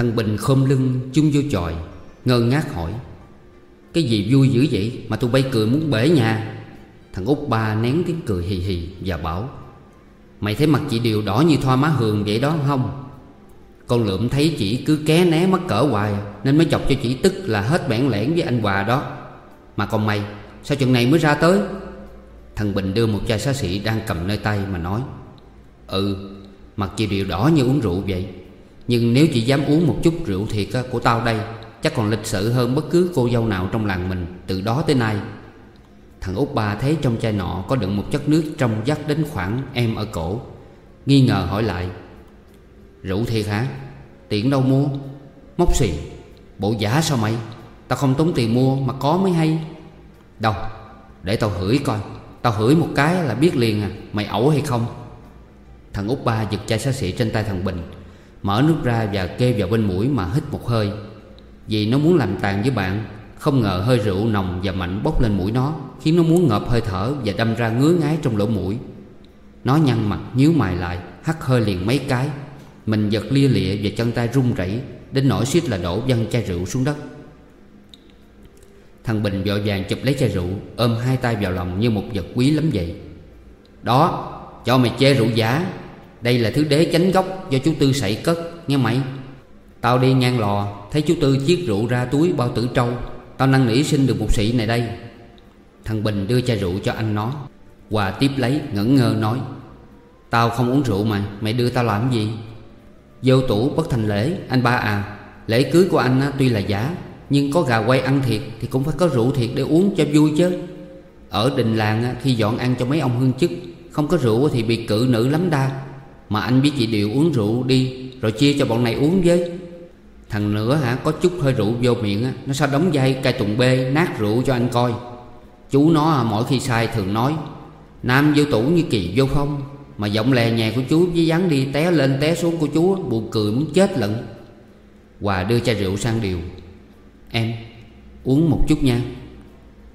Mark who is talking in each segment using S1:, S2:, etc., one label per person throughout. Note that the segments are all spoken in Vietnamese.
S1: Thằng Bình khom lưng chung vô chòi, Ngơ ngác hỏi, Cái gì vui dữ vậy mà tụi bay cười muốn bể nhà Thằng út ba nén tiếng cười hì hì và bảo, Mày thấy mặt chị Điều đỏ như thoa má hường vậy đó không? Con lượm thấy chị cứ ké né mắc cỡ hoài Nên mới chọc cho chị tức là hết bản lẻn với anh Hòa đó. Mà còn mày, Sao chuyện này mới ra tới? Thằng Bình đưa một chai xá xị đang cầm nơi tay mà nói Ừ Mặt chị Điều đỏ như uống rượu vậy. Nhưng nếu chị dám uống một chút rượu thiệt của tao đây, Chắc còn lịch sự hơn bất cứ cô dâu nào trong làng mình, Từ đó tới nay Thằng út ba thấy trong chai nọ có đựng một chất nước trong dắt đến khoảng em ở cổ, Nghi ngờ hỏi lại, Rượu thiệt hả? tiện đâu mua? Móc xì, Bộ giả sao mày? Tao không tốn tiền mua mà có mới hay Đâu? Để tao hửi coi, Tao hửi một cái là biết liền à Mày ẩu hay không? Thằng út ba giật chai xá xị trên tay thằng Bình Mở nước ra và kê vào bên mũi mà hít một hơi. Vì nó muốn làm tàn với bạn, Không ngờ hơi rượu nồng và mạnh bốc lên mũi nó, Khiến nó muốn ngợp hơi thở Và đâm ra ngứa ngái trong lỗ mũi. Nó nhăn mặt, nhíu mày lại, Hắt hơi liền mấy cái. Mình giật lia lịa và chân tay run rẩy, Đến nỗi suýt là đổ văng chai rượu xuống đất. Thằng Bình vội vàng chụp lấy chai rượu, Ôm hai tay vào lòng như một vật quý lắm vậy. Đó, cho mày chê rượu giả. Đây là thứ đế chánh gốc do chú Tư sậy cất, Nghe mày? Tao đi ngang lò, Thấy chú Tư chiếc rượu ra túi bao tử trâu. Tao năn nỉ xin được một sĩ này đây. Thằng Bình đưa chai rượu cho anh nó. Hòa tiếp lấy, ngẩn ngơ nói, Tao không uống rượu mà, Mày đưa tao làm gì? Vô tủ bất thành lễ, Anh ba à Lễ cưới của anh tuy là giả, Nhưng có gà quay ăn thiệt Thì cũng phải có rượu thiệt để uống cho vui chứ. Ở đình làng khi dọn ăn cho mấy ông hương chức, Không có rượu thì bị cự nữ lắm đa. Mà anh với chị Điều uống rượu đi, Rồi chia cho bọn này uống với. Thằng nữa hả, có chút hơi rượu vô miệng á, Nó sao đóng dây cai tùng bê, nát rượu cho anh coi. Chú nó mỗi khi sai thường nói, Nam vô tủ như kỳ vô phong. Mà giọng lè nhẹ của chú với dáng đi té lên té xuống của chú Buồn cười muốn chết lận. Hòa đưa chai rượu sang Điều. Em, uống một chút nha.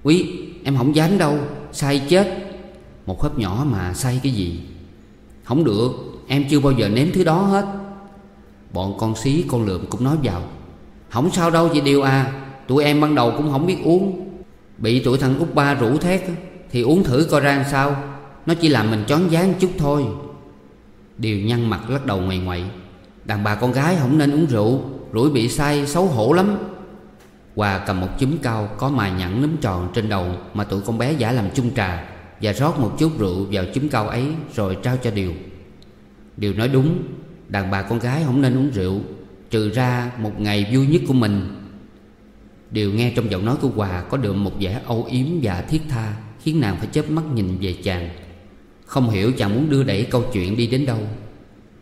S1: Quý, em không dám đâu Say chết. Một hớp nhỏ mà say cái gì? Không được Em chưa bao giờ nếm thứ đó hết. Bọn con xí, con lượm cũng nói vào. Không sao đâu chị Điều à Tụi em ban đầu cũng không biết uống. Bị tụi thằng út ba rủ thét Thì uống thử coi ra sao. Nó chỉ làm mình chón dáng chút thôi. Điều nhăn mặt lắc đầu ngoài ngoại. Đàn bà con gái không nên uống rượu, Rủi bị say xấu hổ lắm. Hòa cầm một chúm cao có mài nhẵn nấm tròn trên đầu Mà tụi con bé giả làm chung trà Và rót một chút rượu vào chúm cao ấy Rồi trao cho Điều. Điều nói đúng, Đàn bà con gái không nên uống rượu, Trừ ra một ngày vui nhất của mình. Điều nghe trong giọng nói của Hòa Có đượm một vẻ âu yếm và thiết tha, Khiến nàng phải chớp mắt nhìn về chàng. Không hiểu chàng muốn đưa đẩy câu chuyện đi đến đâu.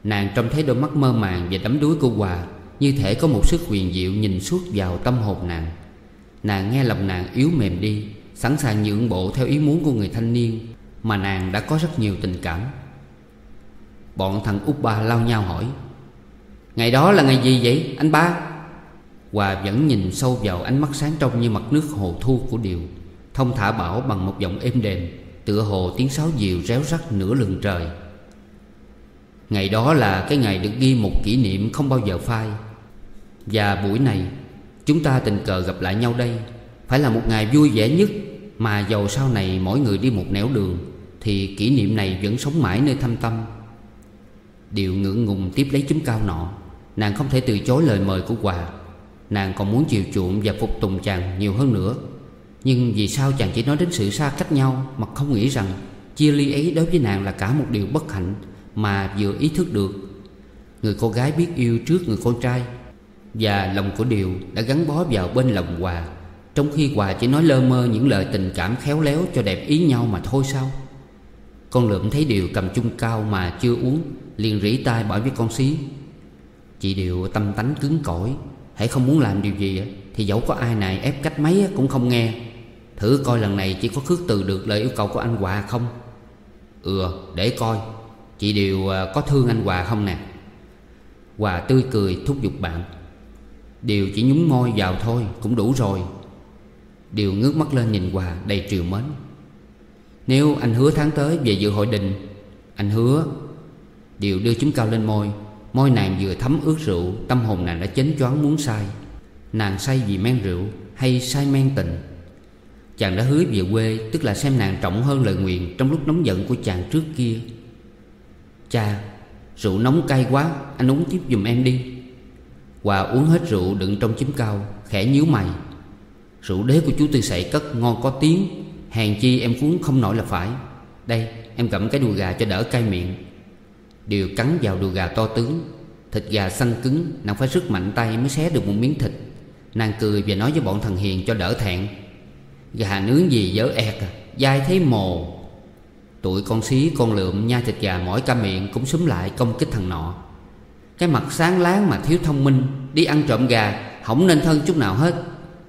S1: Nàng trông thấy đôi mắt mơ màng và đắm đuối của Hòa, Như thể có một sức huyền diệu nhìn suốt vào tâm hồn nàng. Nàng nghe lòng nàng yếu mềm đi, Sẵn sàng nhượng bộ theo ý muốn của người thanh niên, Mà nàng đã có rất nhiều tình cảm. Bọn thằng út ba lao nhau hỏi, Ngày đó là ngày gì vậy, anh ba? Hòa vẫn nhìn sâu vào ánh mắt sáng trong như mặt nước hồ thu của Điều. Thông thả bảo bằng một giọng êm đềm, Tựa hồ tiếng sáo diều réo rắt nửa lường trời. Ngày đó là cái ngày được ghi một kỷ niệm không bao giờ phai. Và buổi này, Chúng ta tình cờ gặp lại nhau đây. Phải là một ngày vui vẻ nhất, Mà dầu sau này mỗi người đi một nẻo đường, Thì kỷ niệm này vẫn sống mãi nơi thâm tâm. Điệu ngưỡng ngùng tiếp lấy chấm cao nọ. Nàng không thể từ chối lời mời của Hòa Nàng còn muốn chiều chuộng và phục tùng chàng nhiều hơn nữa. Nhưng vì sao chàng chỉ nói đến sự xa cách nhau Mà không nghĩ rằng Chia ly ấy đối với nàng là cả một điều bất hạnh Mà vừa ý thức được? Người cô gái biết yêu trước người con trai Và lòng của Điều đã gắn bó vào bên lòng Hòa Trong khi Hòa chỉ nói lơ mơ những lời tình cảm khéo léo cho đẹp ý nhau mà thôi sao? Con lượm thấy Điều cầm chung cao mà chưa uống, Liền rỉ tai bảo với con xí. Chị điều tâm tánh cứng cỏi, Hãy không muốn làm điều gì Thì dẫu có ai này ép cách mấy cũng không nghe. Thử coi lần này chị có khước từ được lời yêu cầu của anh Hòa không? Ừ để coi. Chị điều à, có thương anh Hòa không nè? Hòa tươi cười thúc giục bạn. Điều chỉ nhúng môi vào thôi, Cũng đủ rồi. Điều ngước mắt lên nhìn Hòa đầy triều mến. Nếu anh hứa tháng tới về dự hội đình, Anh hứa Điều đưa chúng cao lên môi. Môi nàng vừa thấm ướt rượu, Tâm hồn nàng đã chến choáng muốn say. Nàng say vì men rượu Hay say men tình? Chàng đã hứa về quê, Tức là xem nàng trọng hơn lời nguyện Trong lúc nóng giận của chàng trước kia. Cha, Rượu nóng cay quá, Anh uống tiếp giùm em đi. Hòa uống hết rượu đựng trong chím cao, Khẽ nhíu mày. Rượu đế của chú Tư Sậy cất ngon có tiếng hàng chi em cuốn không nổi là phải. Đây, em cầm cái đùi gà cho đỡ cay miệng. Điều cắn vào đùi gà to tướng. Thịt gà săn cứng, Nàng phải sức mạnh tay mới xé được một miếng thịt. Nàng cười và nói với bọn thằng Hiền cho đỡ thẹn. Gà nướng gì dở ẹt à Dai thấy mồ. Tụi con xí, con lượm nhai thịt gà mỏi ca miệng Cũng xúm lại công kích thằng nọ. Cái mặt sáng láng mà thiếu thông minh, Đi ăn trộm gà Không nên thân chút nào hết.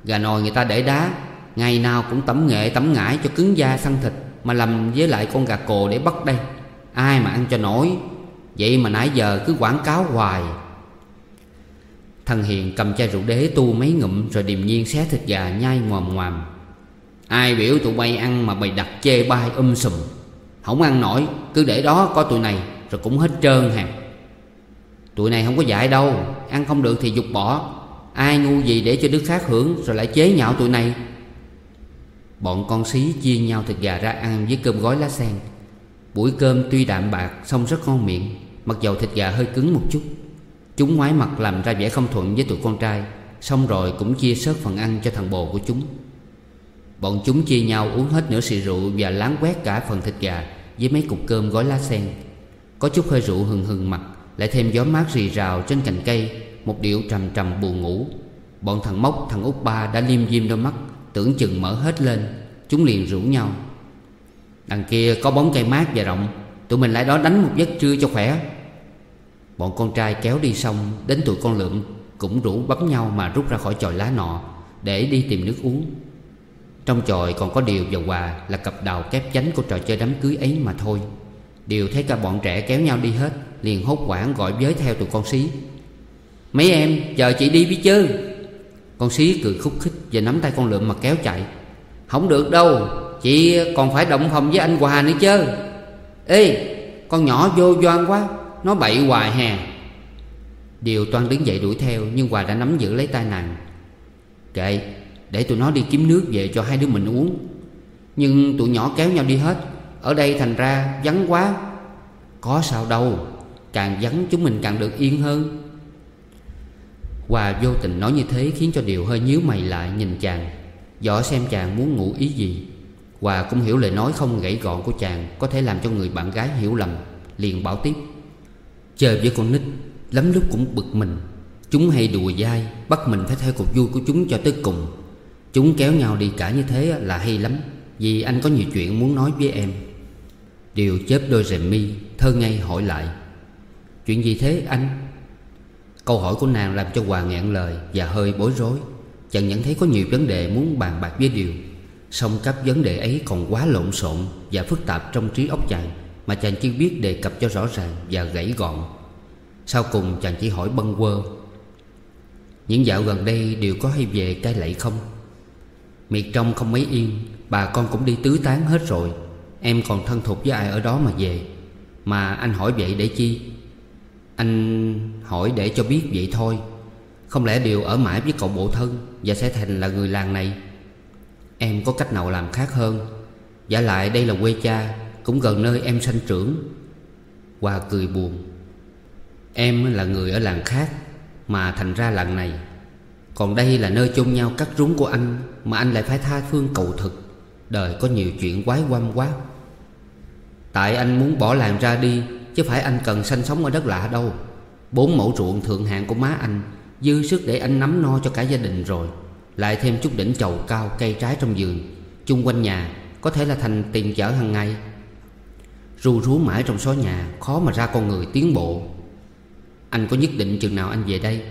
S1: Gà nồi người ta để đá Ngày nào cũng tẩm nghệ, tẩm ngải cho cứng da săn thịt Mà làm với lại con gà cồ để bắt đây. Ai mà ăn cho nổi. Vậy mà nãy giờ cứ quảng cáo hoài. Thằng Hiền cầm chai rượu đế tu mấy ngụm Rồi điềm nhiên xé thịt gà nhai ngoàm ngoàm. Ai biểu tụi bay ăn mà bày đặt chê bai um sùm. Không ăn nổi, Cứ để đó có tụi này, Rồi cũng hết trơn hàng Tụi này không có dạy đâu, Ăn không được thì dục bỏ. Ai ngu gì để cho đứa khác hưởng, Rồi lại chế nhạo tụi này. Bọn con xí chia nhau thịt gà ra ăn với cơm gói lá sen. Buổi cơm tuy đạm bạc xong rất ngon miệng, Mặc dầu thịt gà hơi cứng một chút. Chúng ngoái mặt làm ra vẻ không thuận với tụi con trai, Xong rồi cũng chia sớt phần ăn cho thằng bồ của chúng. Bọn chúng chia nhau uống hết nửa xì rượu Và láng quét cả phần thịt gà Với mấy cục cơm gói lá sen. Có chút hơi rượu hừng hừng mặt, Lại thêm gió mát rì rào trên cành cây, Một điệu trầm trầm buồn ngủ. Bọn thằng Mốc, thằng út ba đã liêm diêm đôi mắt Tưởng chừng mở hết lên, Chúng liền rủ nhau. Đằng kia có bóng cây mát và rộng, Tụi mình lại đó đánh một giấc trưa cho khỏe. Bọn con trai kéo đi xong, Đến tụi con lượm, Cũng rủ bấm nhau mà rút ra khỏi chòi lá nọ Để đi tìm nước uống. Trong chòi còn có Điều và Hòa Là cặp đào kép chánh của trò chơi đám cưới ấy mà thôi. Điều thấy cả bọn trẻ kéo nhau đi hết, Liền hốt quảng gọi với theo tụi con xí. Mấy em, chờ chị đi với chứ. Con xí cười khúc khích Và nắm tay con lượm mà kéo chạy. Không được đâu, Chị còn phải động phòng với anh Hòa nữa chứ. Ê, Con nhỏ vô doan quá, Nó bậy hoài hè. Điều toan đứng dậy đuổi theo, Nhưng Hòa đã nắm giữ lấy tay nàng. Kệ, Để tụi nó đi kiếm nước về cho hai đứa mình uống. Nhưng tụi nhỏ kéo nhau đi hết, Ở đây thành ra vắng quá. Có sao đâu, Càng vắng chúng mình càng được yên hơn. Hòa vô tình nói như thế Khiến cho Điều hơi nhíu mày lại nhìn chàng. Dò xem chàng muốn ngủ ý gì? Hòa cũng hiểu lời nói không gãy gọn của chàng Có thể làm cho người bạn gái hiểu lầm, Liền bảo tiếp. Chơi với con nít, Lắm lúc cũng bực mình. Chúng hay đùa dai, Bắt mình phải theo cuộc vui của chúng cho tới cùng. Chúng kéo nhau đi cả như thế là hay lắm, Vì anh có nhiều chuyện muốn nói với em. Điều chớp đôi rèm mi, Thơ ngay hỏi lại. Chuyện gì thế, anh? Câu hỏi của nàng làm cho Hòa nghẹn lời Và hơi bối rối. Chàng nhận thấy có nhiều vấn đề muốn bàn bạc với Điều, Song các vấn đề ấy còn quá lộn xộn Và phức tạp trong trí óc chàng Mà chàng chưa biết đề cập cho rõ ràng Và gãy gọn. Sau cùng chàng chỉ hỏi bâng quơ, Những dạo gần đây đều có hay về cái lẫy không? Miệt trong không mấy yên, Bà con cũng đi tứ tán hết rồi, Em còn thân thuộc với ai ở đó mà về, Mà anh hỏi vậy để chi? Anh hỏi để cho biết vậy thôi. Không lẽ đều ở mãi với cậu bộ thân Và sẽ thành là người làng này? Em có cách nào làm khác hơn? Giả lại đây là quê cha, Cũng gần nơi em sanh trưởng. Hòa cười buồn. Em là người ở làng khác Mà thành ra làng này. Còn đây là nơi chôn nhau cắt rúng của anh Mà anh lại phải tha phương cầu thực. Đời có nhiều chuyện quái quăm quá. Tại anh muốn bỏ làng ra đi Chứ phải anh cần sanh sống ở đất lạ đâu. Bốn mẫu ruộng thượng hạng của má anh, Dư sức để anh nắm no cho cả gia đình rồi. Lại thêm chút đỉnh chầu cao cây trái trong vườn, Chung quanh nhà Có thể là thành tiền chở hàng ngày. Ru rú mãi trong xó nhà, Khó mà ra con người tiến bộ. Anh có nhất định chừng nào anh về đây?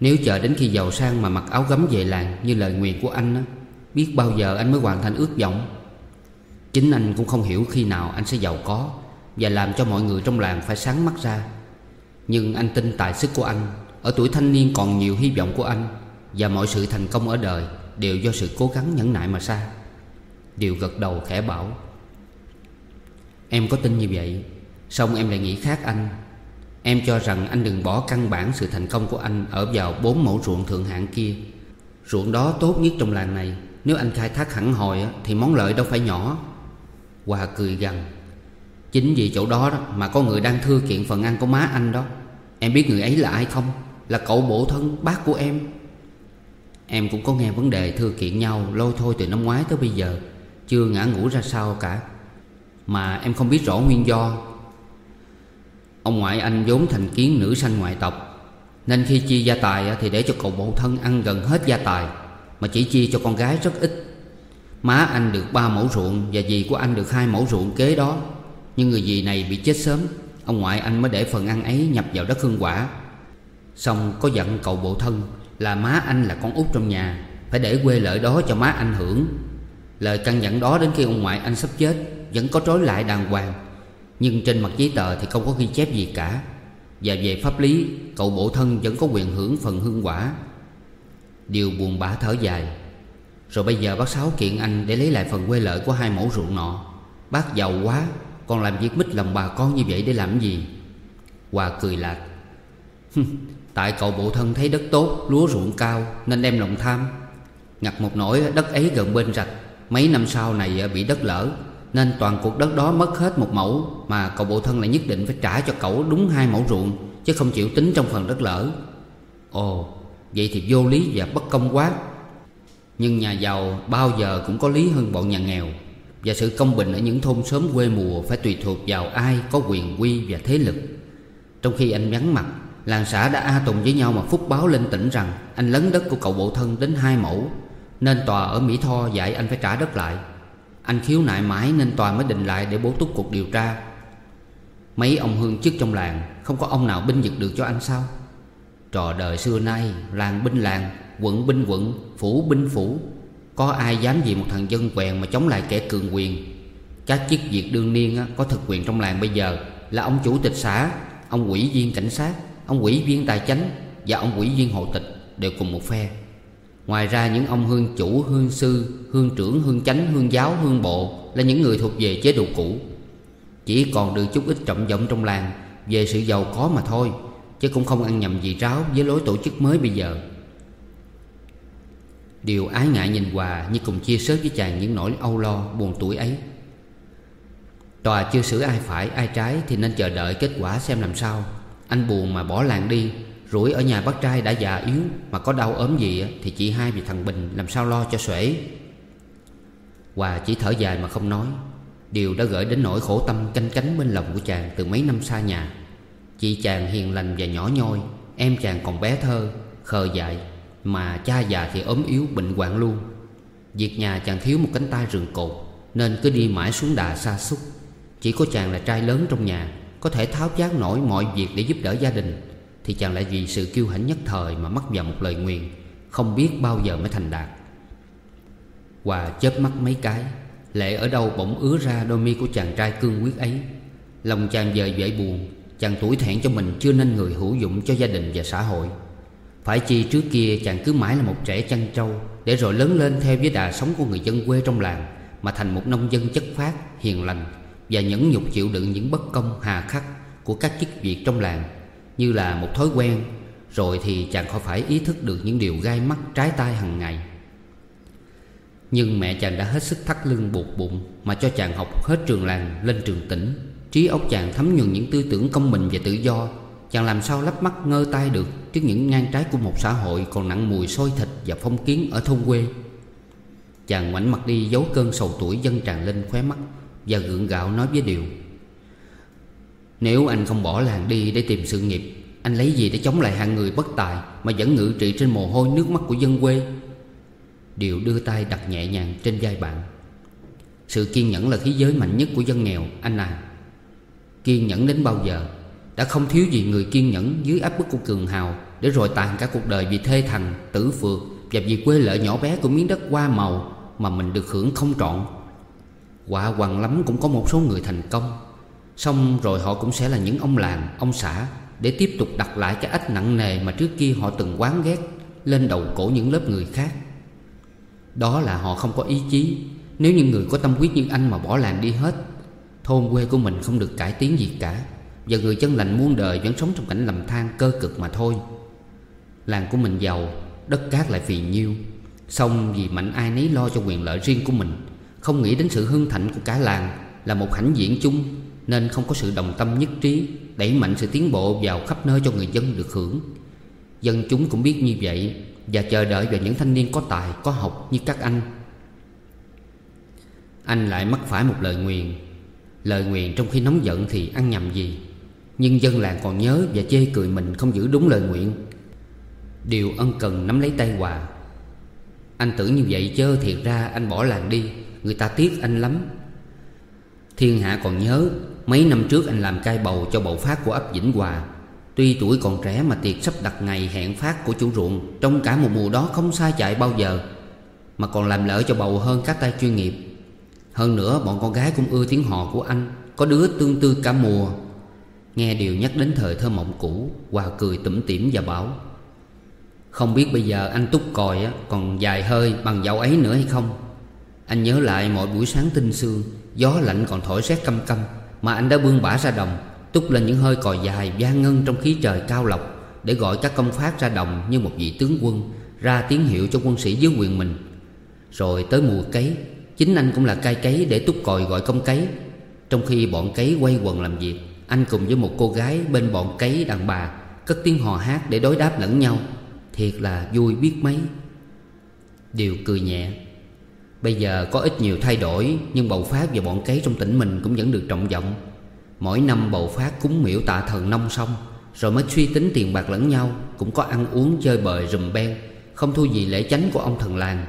S1: Nếu chờ đến khi giàu sang mà mặc áo gấm về làng Như lời nguyện của anh á, Biết bao giờ anh mới hoàn thành ước vọng? Chính anh cũng không hiểu khi nào anh sẽ giàu có. Và làm cho mọi người trong làng phải sáng mắt ra. Nhưng anh tin tài sức của anh, Ở tuổi thanh niên còn nhiều hy vọng của anh, Và mọi sự thành công ở đời Đều do sự cố gắng nhẫn nại mà ra Điều gật đầu khẽ bảo, Em có tin như vậy, Xong em lại nghĩ khác anh. Em cho rằng anh đừng bỏ căn bản sự thành công của anh Ở vào bốn mẫu ruộng thượng hạng kia. Ruộng đó tốt nhất trong làng này, Nếu anh khai thác hẳn hồi Thì món lợi đâu phải nhỏ. Hòa cười gằn Chính vì chỗ đó, đó mà có người đang thưa kiện phần ăn của má anh đó. Em biết người ấy là ai không? Là cậu bộ thân bác của em. Em cũng có nghe vấn đề thưa kiện nhau Lôi thôi từ năm ngoái tới bây giờ. Chưa ngã ngủ ra sao cả. Mà em không biết rõ nguyên do. Ông ngoại anh vốn thành kiến nữ sanh ngoại tộc. Nên khi chia gia tài thì để cho cậu bộ thân ăn gần hết gia tài Mà chỉ chia cho con gái rất ít. Má anh được ba mẫu ruộng Và dì của anh được hai mẫu ruộng kế đó. Nhưng người dì này bị chết sớm. Ông ngoại anh mới để phần ăn ấy nhập vào đất hương quả. Xong có dặn cậu bộ thân Là má anh là con út trong nhà, Phải để quê lợi đó cho má anh hưởng. Lời căn dặn đó đến khi ông ngoại anh sắp chết, Vẫn có trói lại đàng hoàng. Nhưng trên mặt giấy tờ thì không có ghi chép gì cả. Và về pháp lý, Cậu bộ thân vẫn có quyền hưởng phần hương quả. Điều buồn bã thở dài. Rồi bây giờ bác Sáu kiện anh Để lấy lại phần quê lợi của hai mẫu ruộng nọ. Bác giàu quá con làm việc mít lòng bà con như vậy để làm gì? Hòa cười lạc. Tại cậu bộ thân thấy đất tốt, Lúa ruộng cao, Nên đem lòng tham. Ngặt một nỗi, đất ấy gần bên rạch. Mấy năm sau này bị đất lở Nên toàn cuộc đất đó mất hết một mẫu, Mà cậu bộ thân lại nhất định phải trả cho cậu đúng hai mẫu ruộng, Chứ không chịu tính trong phần đất lở Ồ, Vậy thì vô lý và bất công quá. Nhưng nhà giàu bao giờ cũng có lý hơn bọn nhà nghèo. Và sự công bình ở những thôn xóm quê mùa Phải tùy thuộc vào ai có quyền quy và thế lực. Trong khi anh vắng mặt, Làng xã đã a tùng với nhau mà phúc báo lên tỉnh rằng Anh lấn đất của cậu bộ thân đến hai mẫu, Nên tòa ở Mỹ Tho dạy anh phải trả đất lại. Anh khiếu nại mãi nên tòa mới định lại để bố túc cuộc điều tra. Mấy ông hương chức trong làng, Không có ông nào binh vực được cho anh sao? Trò đời xưa nay, Làng binh làng, Quận binh quận, Phủ binh phủ. Có ai dám gì một thằng dân quèn mà chống lại kẻ cường quyền? Các chức việc đương niên có thực quyền trong làng bây giờ Là ông chủ tịch xã Ông quỹ viên cảnh sát Ông quỹ viên tài chánh Và ông quỹ viên hộ tịch Đều cùng một phe. Ngoài ra những ông hương chủ, hương sư, hương trưởng, hương chánh, hương giáo, hương bộ Là những người thuộc về chế độ cũ. Chỉ còn được chút ít trọng vọng trong làng Về sự giàu có mà thôi Chứ cũng không ăn nhầm gì ráo với lối tổ chức mới bây giờ. Điều ái ngại nhìn Hòa như cùng chia sớt với chàng những nỗi âu lo, buồn tuổi ấy. Tòa chưa xử ai phải, ai trái thì nên chờ đợi kết quả xem làm sao. Anh buồn mà bỏ làng đi, Rủi ở nhà bác trai đã già yếu Mà có đau ốm gì thì chị hai vì thằng Bình làm sao lo cho xuể. Hòa chỉ thở dài mà không nói. Điều đã gửi đến nỗi khổ tâm canh cánh bên lòng của chàng từ mấy năm xa nhà. Chị chàng hiền lành và nhỏ nhoi, Em chàng còn bé thơ, Khờ dại. Mà cha già thì ốm yếu, bệnh hoạn luôn. Việc nhà chàng thiếu một cánh tay rừng cột, Nên cứ đi mãi xuống đà xa xúc. Chỉ có chàng là trai lớn trong nhà, Có thể tháo vát nổi mọi việc để giúp đỡ gia đình, Thì chàng lại vì sự kiêu hãnh nhất thời Mà mắc vào một lời nguyền, Không biết bao giờ mới thành đạt. Hòa chớp mắt mấy cái, Lệ ở đâu bỗng ứa ra đôi mi của chàng trai cương quyết ấy. Lòng chàng dời dễ buồn, Chàng tuổi thẹn cho mình chưa nên người hữu dụng cho gia đình và xã hội. Phải chi trước kia chàng cứ mãi là một trẻ chăn trâu Để rồi lớn lên theo với đà sống của người dân quê trong làng Mà thành một nông dân chất phát, hiền lành Và nhẫn nhục chịu đựng những bất công hà khắc Của các chức việc trong làng. Như là một thói quen Rồi thì chàng khỏi phải ý thức được những điều gai mắt trái tai hàng ngày. Nhưng mẹ chàng đã hết sức thắt lưng buộc bụng Mà cho chàng học hết trường làng lên trường tỉnh Trí óc chàng thấm nhuần những tư tưởng công bình và tự do Chàng làm sao lắp mắt ngơ tay được? Trước những ngang trái của một xã hội Còn nặng mùi sôi thịt và phong kiến ở thôn quê. Chàng ngoảnh mặt đi giấu cơn sầu tuổi dân tràn lên khóe mắt Và gượng gạo nói với Điều. Nếu anh không bỏ làng đi để tìm sự nghiệp, Anh lấy gì để chống lại hạng người bất tài Mà vẫn ngự trị trên mồ hôi nước mắt của dân quê? Điều đưa tay đặt nhẹ nhàng trên vai bạn. Sự kiên nhẫn là khí giới mạnh nhất của dân nghèo, Anh à. Kiên nhẫn đến bao giờ? Đã không thiếu gì người kiên nhẫn dưới áp bức của cường hào Để rồi tàn cả cuộc đời vì thê thành, tử phượt Và vì quê lợi nhỏ bé của miếng đất hoa màu Mà mình được hưởng không trọn. Quả hoàng lắm cũng có một số người thành công. Xong rồi họ cũng sẽ là những ông làng, ông xã Để tiếp tục đặt lại cái ách nặng nề mà trước kia họ từng quán ghét Lên đầu cổ những lớp người khác. Đó là họ không có ý chí. Nếu những người có tâm quyết như anh mà bỏ làng đi hết Thôn quê của mình không được cải tiến gì cả. Và người chân lành muôn đời vẫn sống trong cảnh lầm than cơ cực mà thôi. Làng của mình giàu Đất cát lại phì nhiêu. Xong vì mạnh ai nấy lo cho quyền lợi riêng của mình Không nghĩ đến sự hưng thạnh của cả làng Là một hãnh diện chung Nên không có sự đồng tâm nhất trí Đẩy mạnh sự tiến bộ vào khắp nơi cho người dân được hưởng. Dân chúng cũng biết như vậy Và chờ đợi vào những thanh niên có tài, có học như các anh. Anh lại mắc phải một lời nguyền. Lời nguyền trong khi nóng giận thì ăn nhầm gì? Nhưng dân làng còn nhớ và chê cười mình không giữ đúng lời nguyện. Điều ân cần nắm lấy tay Hòa. Anh tưởng như vậy chớ thiệt ra anh bỏ làng đi, Người ta tiếc anh lắm. Thiên hạ còn nhớ, Mấy năm trước anh làm cai bầu cho bầu phát của ấp Vĩnh Hòa. Tuy tuổi còn trẻ mà tiệc sắp đặt ngày hẹn phát của chủ ruộng Trong cả một mùa đó không sai chạy bao giờ, Mà còn làm lỡ cho bầu hơn các tay chuyên nghiệp. Hơn nữa, bọn con gái cũng ưa tiếng hò của anh, Có đứa tương tư cả mùa. Nghe điều nhắc đến thời thơ mộng cũ Hòa cười tủm tỉm và bảo, Không biết bây giờ anh túc còi còn dài hơi bằng dạo ấy nữa hay không? Anh nhớ lại mọi buổi sáng tinh sương, Gió lạnh còn thổi rét căm căm, Mà anh đã bươn bả ra đồng, Túc lên những hơi còi dài vang ngân trong khí trời cao lộc, Để gọi các công phát ra đồng như một vị tướng quân, Ra tiếng hiệu cho quân sĩ dưới quyền mình. Rồi tới mùa cấy, Chính anh cũng là cai cấy để túc còi gọi công cấy. Trong khi bọn cấy quay quần làm việc anh cùng với một cô gái bên bọn cấy đàn bà Cất tiếng hò hát để đối đáp lẫn nhau. Thiệt là vui biết mấy. Điều cười nhẹ. Bây giờ có ít nhiều thay đổi, Nhưng bầu phát và bọn cấy trong tỉnh mình cũng vẫn được trọng vọng. Mỗi năm bầu phát cúng miễu tạ thần nông xong, Rồi mới suy tính tiền bạc lẫn nhau, Cũng có ăn uống, chơi bời, rùm beng, Không thua gì lễ chánh của ông thần làng.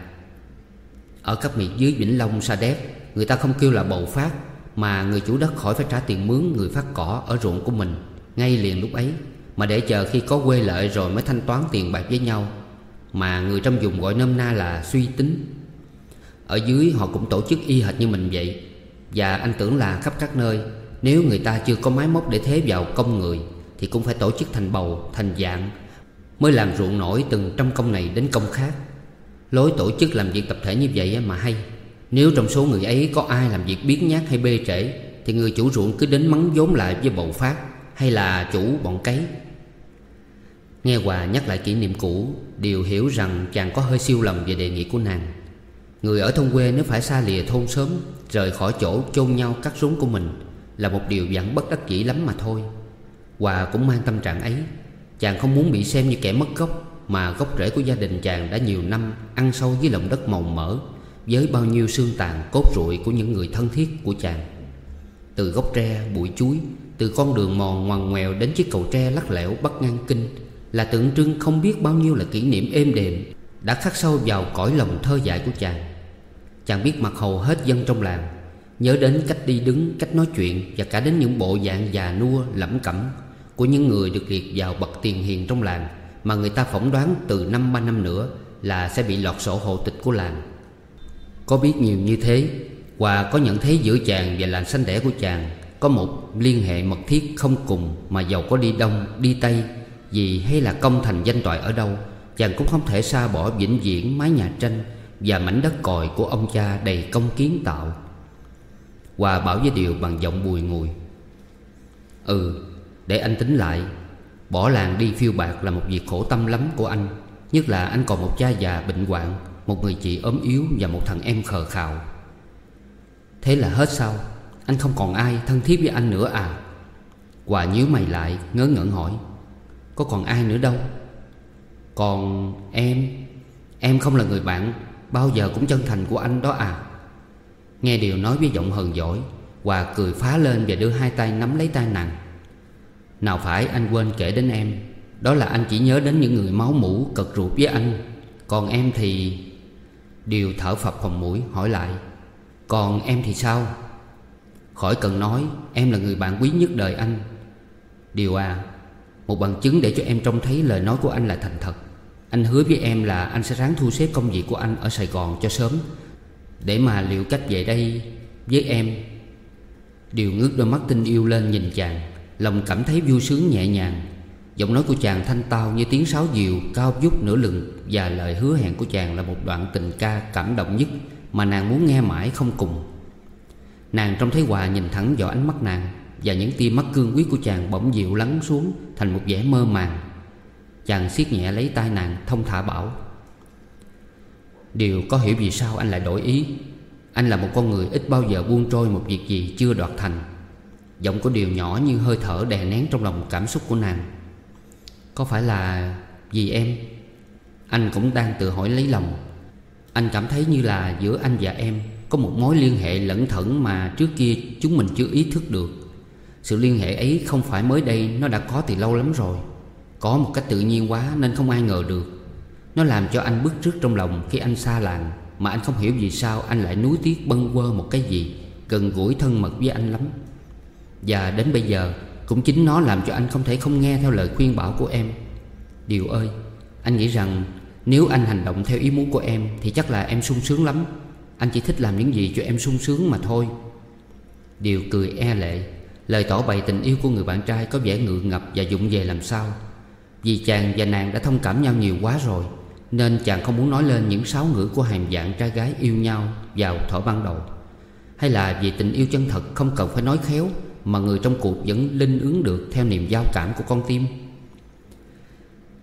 S1: Ở các miệt dưới Vĩnh Long Sa Đéc, Người ta không kêu là bầu phát mà người chủ đất khỏi phải trả tiền mướn người phát cỏ ở ruộng của mình. Ngay liền lúc ấy Mà để chờ khi có quê lợi rồi mới thanh toán tiền bạc với nhau Mà người trong vùng gọi nôm na là suy tính Ở dưới họ cũng tổ chức y hệt như mình vậy Và anh tưởng là khắp các nơi nếu người ta chưa có máy móc để thế vào công người Thì cũng phải tổ chức thành bầu, thành dạng Mới làm ruộng nổi từng trăm công này đến công khác. Lối tổ chức làm việc tập thể như vậy mà hay. Nếu trong số người ấy có ai làm việc biến nhát hay bê trễ, Thì người chủ ruộng cứ đến mắng vốn lại với bầu phát Hay là chủ bọn cấy. Nghe Hòa nhắc lại kỷ niệm cũ, Đều hiểu rằng chàng có hơi siêu lầm về đề nghị của nàng. Người ở thôn quê nếu phải xa lìa thôn sớm, Rời khỏi chỗ chôn nhau cắt rốn của mình là một điều dặn bất đắc dĩ lắm mà thôi. Hòa cũng mang tâm trạng ấy. Chàng không muốn bị xem như kẻ mất gốc, Mà gốc rễ của gia đình chàng đã nhiều năm Ăn sâu dưới lòng đất màu mỡ với bao nhiêu xương tàn cốt rụi của những người thân thiết của chàng. Từ gốc tre, bụi chuối Từ con đường mòn ngoằn ngoèo đến chiếc cầu tre lắc lẻo bắt ngang kinh Là tượng trưng không biết bao nhiêu là kỷ niệm êm đềm Đã khắc sâu vào cõi lòng thơ dại của chàng. Chàng biết mặt hầu hết dân trong làng Nhớ đến cách đi đứng, cách nói chuyện Và cả đến những bộ dạng già nua, lẩm cẩm Của những người được liệt vào bậc tiền hiền trong làng Mà người ta phỏng đoán từ năm ba năm nữa Là sẽ bị lọt sổ hộ tịch của làng. Có biết nhiều như thế Hòa có nhận thấy giữa chàng và làng sanh đẻ của chàng Có một liên hệ mật thiết không cùng Mà giàu có đi đông, đi tây Vì hay là công thành danh toại ở đâu Chàng cũng không thể xa bỏ vĩnh viễn mái nhà tranh Và mảnh đất còi của ông cha đầy công kiến tạo. Hòa bảo với Điều bằng giọng bùi ngùi. Ừ để anh tính lại Bỏ làng đi phiêu bạc là một việc khổ tâm lắm của anh Nhất là anh còn một cha già bệnh hoạn. Một người chị ốm yếu và một thằng em khờ khạo. Thế là hết sao? Anh không còn ai thân thiết với anh nữa à? Hòa nhíu mày lại, ngớ ngẩn hỏi. Có còn ai nữa đâu? Còn em? Em không là người bạn, Bao giờ cũng chân thành của anh đó à? Nghe điều nói với giọng hờn giỏi Hòa cười phá lên và đưa hai tay nắm lấy tay nàng. Nào phải anh quên kể đến em, Đó là anh chỉ nhớ đến những người máu mũ cật ruột với anh. Còn em thì Điều thở phập phòng mũi, hỏi lại, Còn em thì sao? Khỏi cần nói, Em là người bạn quý nhất đời anh. Điều à Một bằng chứng để cho em trông thấy lời nói của anh là thành thật. Anh hứa với em là anh sẽ ráng thu xếp công việc của anh ở Sài Gòn cho sớm, Để mà liệu cách về đây với em. Điều ngước đôi mắt tinh yêu lên nhìn chàng, Lòng cảm thấy vui sướng nhẹ nhàng. Giọng nói của chàng thanh tao như tiếng sáo diều Cao vút nửa lừng, Và lời hứa hẹn của chàng là một đoạn tình ca cảm động nhất Mà nàng muốn nghe mãi không cùng. Nàng trông thấy Hòa nhìn thẳng vào ánh mắt nàng, Và những tia mắt cương quyết của chàng bỗng dịu lắng xuống Thành một vẻ mơ màng. Chàng siết nhẹ lấy tay nàng, thông thả bảo, Điều có hiểu vì sao anh lại đổi ý? Anh là một con người ít bao giờ buông trôi một việc gì chưa đoạt thành. Giọng của Điều nhỏ như hơi thở đè nén trong lòng cảm xúc của nàng. Có phải là vì em? Anh cũng đang tự hỏi lấy lòng. Anh cảm thấy như là giữa anh và em Có một mối liên hệ lẫn thẩn mà trước kia chúng mình chưa ý thức được. Sự liên hệ ấy không phải mới đây, Nó đã có từ lâu lắm rồi. Có một cách tự nhiên quá nên không ai ngờ được. Nó làm cho anh bức rứt trong lòng khi anh xa làng, Mà anh không hiểu vì sao anh lại nuối tiếc bâng quơ một cái gì Gần gũi thân mật với anh lắm. Và đến bây giờ cũng chính nó làm cho anh không thể không nghe theo lời khuyên bảo của em. Điều ơi, Anh nghĩ rằng nếu anh hành động theo ý muốn của em, Thì chắc là em sung sướng lắm. Anh chỉ thích làm những gì cho em sung sướng mà thôi. Điều cười e lệ, Lời tỏ bày tình yêu của người bạn trai Có vẻ ngượng ngập và dụng về làm sao. Vì chàng và nàng đã thông cảm nhau nhiều quá rồi, Nên chàng không muốn nói lên những sáo ngữ Của hàm dạng trai gái yêu nhau Vào thỏ ban đầu. Hay là vì tình yêu chân thật không cần phải nói khéo mà người trong cuộc vẫn linh ứng được Theo niềm giao cảm của con tim.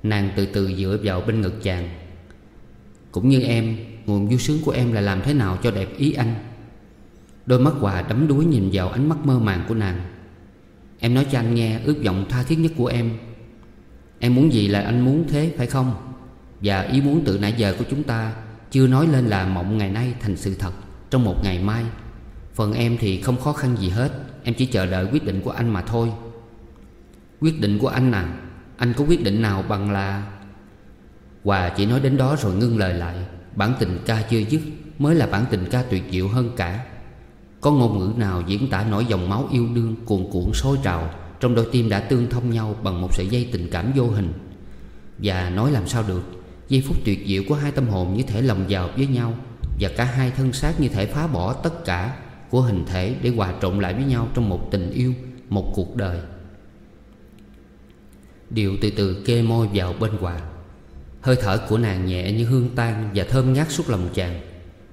S1: Nàng từ từ dựa vào bên ngực chàng. Cũng như em, Nguồn vui sướng của em là làm thế nào cho đẹp ý anh. Đôi mắt Hòa đắm đuối nhìn vào ánh mắt mơ màng của nàng. Em nói cho anh nghe ước vọng tha thiết nhất của em. Em muốn gì là anh muốn thế, phải không? Và ý muốn từ nãy giờ của chúng ta Chưa nói lên là mộng ngày nay thành sự thật Trong một ngày mai. Phần em thì không khó khăn gì hết. Em chỉ chờ đợi quyết định của anh mà thôi. Quyết định của anh à Anh có quyết định nào bằng là Hòa chỉ nói đến đó rồi ngưng lời lại. Bản tình ca chưa dứt, Mới là bản tình ca tuyệt diệu hơn cả. Có ngôn ngữ nào diễn tả nổi dòng máu yêu đương, Cuồn cuộn, sôi trào, Trong đôi tim đã tương thông nhau Bằng một sợi dây tình cảm vô hình? Và nói làm sao được, Giây phút tuyệt diệu của hai tâm hồn như thể lòng vào với nhau, Và cả hai thân xác như thể phá bỏ tất cả của hình thể để hòa trộn lại với nhau trong một tình yêu, một cuộc đời. Điều từ từ kê môi vào bên hòa Hơi thở của nàng nhẹ như hương tan Và thơm ngát suốt lòng chàng.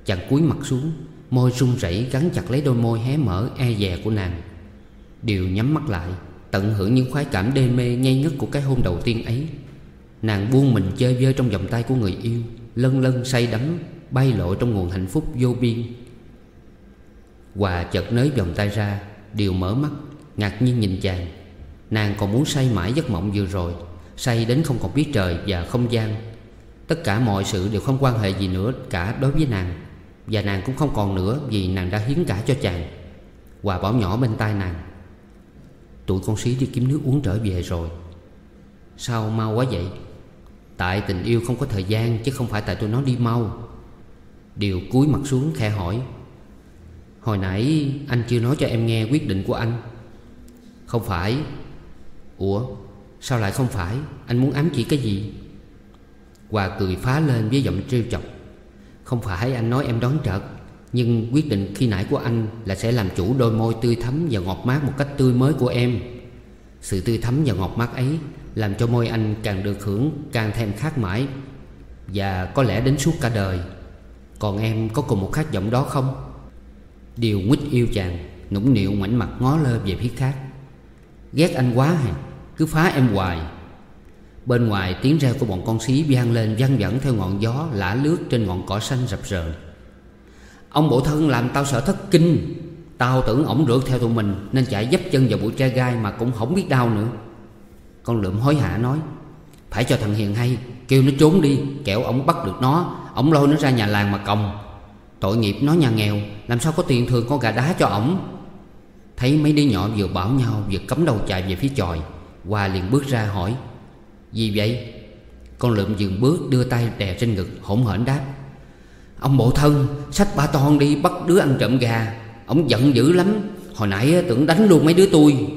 S1: Chàng cúi mặt xuống Môi run rẩy gắn chặt lấy đôi môi hé mở e dè của nàng. Điều nhắm mắt lại Tận hưởng những khoái cảm đê mê ngây ngất của cái hôn đầu tiên ấy. Nàng buông mình chơi vơi trong vòng tay của người yêu Lân lân say đắm Bay lội trong nguồn hạnh phúc vô biên. Hòa chợt nới vòng tay ra Điều mở mắt, Ngạc nhiên nhìn chàng. Nàng còn muốn say mãi giấc mộng vừa rồi, Say đến không còn biết trời và không gian. Tất cả mọi sự đều không quan hệ gì nữa cả đối với nàng, Và nàng cũng không còn nữa Vì nàng đã hiến cả cho chàng. Hòa bảo nhỏ bên tai nàng. Tụi con xí đi kiếm nước uống trở về rồi. Sao mau quá vậy? Tại tình yêu không có thời gian Chứ không phải tại tụi nó đi mau. Điều cúi mặt xuống khe hỏi. Hồi nãy anh chưa nói cho em nghe quyết định của anh. Không phải. Ủa, sao lại không phải? Anh muốn ám chỉ cái gì? Hòa cười phá lên với giọng trêu chọc. Không phải anh nói em đón trật, Nhưng quyết định khi nãy của anh Là sẽ làm chủ đôi môi tươi thắm Và ngọt mát một cách tươi mới của em. Sự tươi thắm và ngọt mát ấy Làm cho môi anh càng được hưởng Càng thêm khát mãi. Và có lẽ đến suốt cả đời, Còn em có cùng một khát vọng đó không? Điều nguyết yêu chàng, Nũng nịu ngoảnh mặt ngó lơ về phía khác. Ghét anh quá hả Cứ phá em hoài. Bên ngoài tiếng reo của bọn con xí vang lên văng vẳng theo ngọn gió lả lướt trên ngọn cỏ xanh rập rờn Ông bộ thân làm tao sợ thất kinh. Tao tưởng ổng rượt theo tụi mình, Nên chạy dấp chân vào bụi tre gai mà cũng không biết đau nữa. Con lượm hối hả nói, Phải cho thằng Hiền hay, Kêu nó trốn đi, Kẻo ổng bắt được nó, Ổng lôi nó ra nhà làng mà còng. Tội nghiệp nó nhà nghèo, Làm sao có tiền thường con gà đá cho ổng? Thấy mấy đứa nhỏ vừa bảo nhau Vừa cấm đầu chạy về phía chòi, Hoa liền bước ra hỏi, Gì vậy? Con lượm dừng bước đưa tay đè trên ngực, hỗn hển đáp, Ông bộ thân Xách ba ton đi bắt đứa ăn trộm gà Ông giận dữ lắm, Hồi nãy tưởng đánh luôn mấy đứa tôi.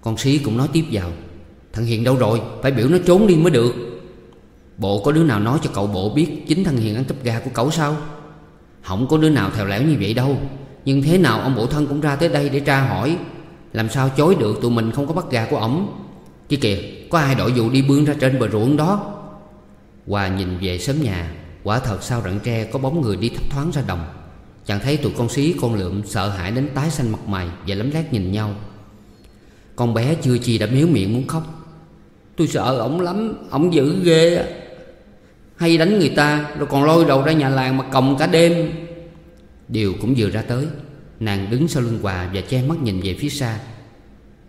S1: Con sĩ cũng nói tiếp vào, Thằng Hiền đâu rồi, Phải biểu nó trốn đi mới được. Bộ có đứa nào nói cho cậu bộ biết Chính thằng Hiền ăn cắp gà của cậu sao? Không có đứa nào theo lẻo như vậy đâu. Nhưng thế nào ông bộ thân cũng ra tới đây để tra hỏi. Làm sao chối được tụi mình không có bắt gà của ổng? Chứ kìa, Có ai đội vụ đi bươn ra trên bờ ruộng đó? Hòa nhìn về sớm nhà, Quả thật sau rặng tre có bóng người đi thấp thoáng ra đồng. Chàng thấy tụi con xí con lượm sợ hãi đến tái xanh mặt mày Và lấm lét nhìn nhau. Con bé chưa chi đã miếu miệng muốn khóc. Tôi sợ ổng lắm, Ổng dữ ghê hay đánh người ta, Rồi còn lôi đầu ra nhà làng mà còng cả đêm. Điều cũng vừa ra tới, Nàng đứng sau lưng quà Và che mắt nhìn về phía xa.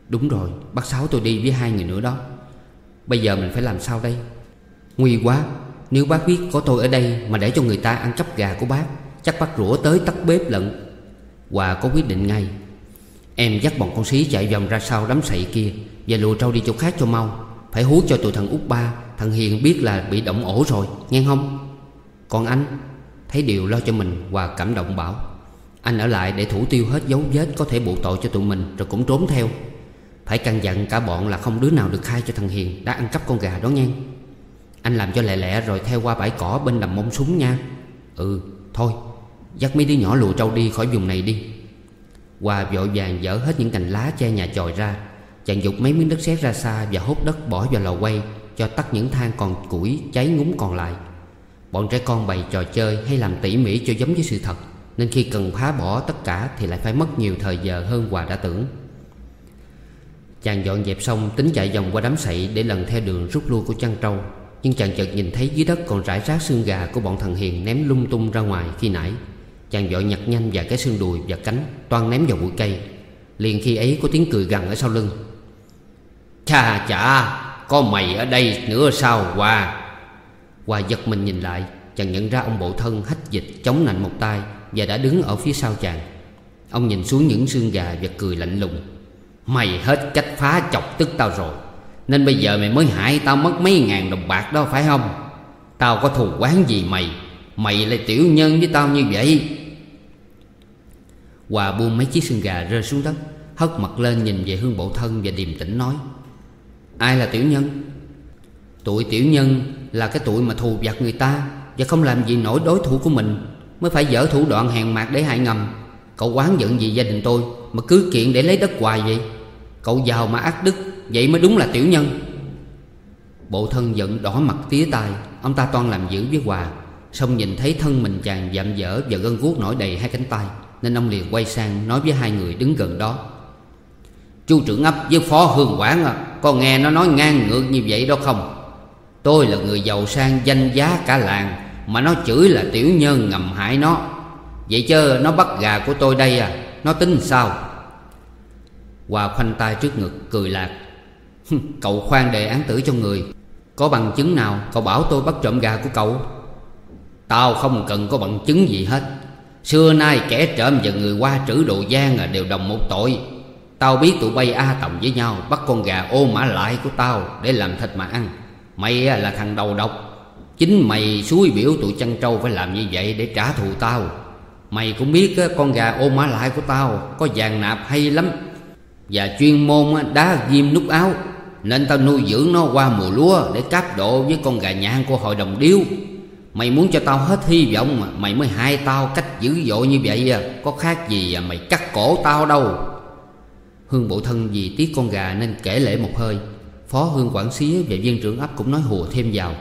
S1: Đúng rồi, bác Sáu tôi đi với hai người nữa đó. Bây giờ mình phải làm sao đây? Nguy quá, Nếu bác biết có tôi ở đây Mà để cho người ta ăn cắp gà của bác, Chắc bác rủa tới tắt bếp lận. Hòa có quyết định ngay. Em dắt bọn con xí chạy vòng ra sau đám sậy kia Và lùa trâu đi chỗ khác cho mau. Phải hú cho tụi thằng út ba Thằng Hiền biết là bị động ổ rồi, Nghe không? Còn anh, Thấy điều lo cho mình Hòa cảm động bảo, Anh ở lại để thủ tiêu hết dấu vết Có thể buộc tội cho tụi mình Rồi cũng trốn theo. Phải căn dặn cả bọn là không đứa nào được khai cho thằng Hiền Đã ăn cắp con gà đó nghe. Anh làm cho lẹ lẹ rồi theo qua bãi cỏ bên đầm mông súng nha. Ừ thôi, Dắt mấy đứa nhỏ lùa trâu đi khỏi vùng này đi. Hòa vội vàng dỡ hết những cành lá che nhà chòi ra Chàng dục mấy miếng đất sét ra xa Và hốt đất bỏ vào lò quay cho tắt những than còn củi, cháy ngúng còn lại. Bọn trẻ con bày trò chơi Hay làm tỉ mỉ cho giống với sự thật, Nên khi cần phá bỏ tất cả Thì lại phải mất nhiều thời giờ hơn Hòa đã tưởng. Chàng dọn dẹp xong, tính chạy vòng qua đám sậy Để lần theo đường rút lui của chăn trâu. Nhưng chàng chợt nhìn thấy dưới đất còn rải rác xương gà Của bọn thằng Hiền ném lung tung ra ngoài khi nãy. Chàng dội nhặt nhanh và cái xương đùi và cánh, Toan ném vào bụi cây. Liền khi ấy có tiếng cười gằn ở sau lưng. Chà chà có mày ở đây nữa sao? Hoa. Hoa giật mình nhìn lại, Chàng nhận ra ông bộ thân hách dịch chống nạnh một tay Và đã đứng ở phía sau chàng. Ông nhìn xuống những xương gà và cười lạnh lùng. Mày hết cách phá chọc tức tao rồi. Nên bây giờ mày mới hại tao mất mấy ngàn đồng bạc đó, phải không? Tao có thù quán gì mày? Mày lại tiểu nhân với tao như vậy. Hòa buông mấy chiếc xương gà rơi xuống đất, Hất mặt lên nhìn về hương bộ thân và điềm tĩnh nói. Ai là tiểu nhân? Tụi tiểu nhân là cái tụi mà thù vặt người ta Và không làm gì nổi đối thủ của mình, Mới phải dở thủ đoạn hèn mạc để hại ngầm. Cậu quán giận gì gia đình tôi Mà cứ kiện để lấy đất hoài vậy. Cậu giàu mà ác đức, Vậy mới đúng là tiểu nhân. Bộ thân giận đỏ mặt tía tai, Ông ta toan làm dữ với Hòa, Xong nhìn thấy thân mình chàng dạm dở Và gân guốc nổi đầy hai cánh tay, Nên ông liền quay sang nói với hai người đứng gần đó. Chú trưởng ấp với phó hương quản à, Có nghe nó nói ngang ngược như vậy đó không? Tôi là người giàu sang danh giá cả làng Mà nó chửi là tiểu nhân ngầm hại nó. Vậy chứ nó bắt gà của tôi đây à Nó tính sao? Hòa khoanh tay trước ngực cười lạc. Cậu khoan đề án tử cho người. Có bằng chứng nào cậu bảo tôi bắt trộm gà của cậu? Tao không cần có bằng chứng gì hết. Xưa nay kẻ trộm và người qua trữ đồ gian à đều đồng một tội. Tao biết tụi bay A tòng với nhau, Bắt con gà ô mã lại của tao Để làm thịt mà ăn. Mày à, là thằng đầu độc. Chính mày suối biểu tụi chăn trâu phải làm như vậy Để trả thù tao. Mày cũng biết con gà ô mã lại của tao Có vàng nạp hay lắm. Và chuyên môn đá ghim nút áo. Nên tao nuôi dưỡng nó qua mùa lúa Để cáp độ với con gà nhang của hội đồng điếu. Mày muốn cho tao hết hy vọng mà Mày mới hại tao cách dữ dội như vậy à Có khác gì à mày cắt cổ tao đâu. Hương bộ thân vì tiếc con gà nên kể lễ một hơi. Phó hương quản xía và viên trưởng ấp cũng nói hùa thêm vào.